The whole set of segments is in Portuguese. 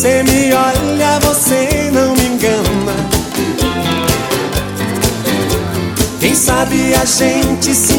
Você me olha, você não me engana. Quem sabe a gente se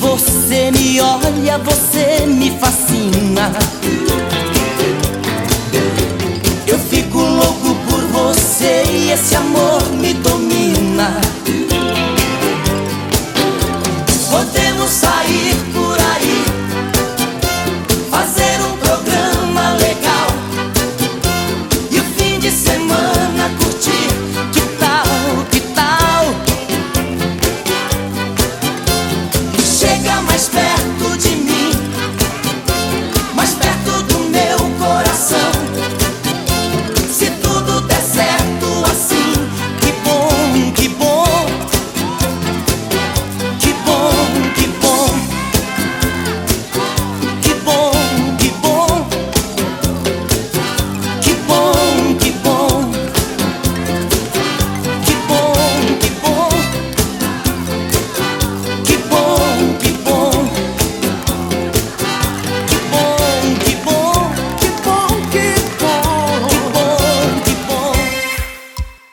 Você me olha, você me fascina.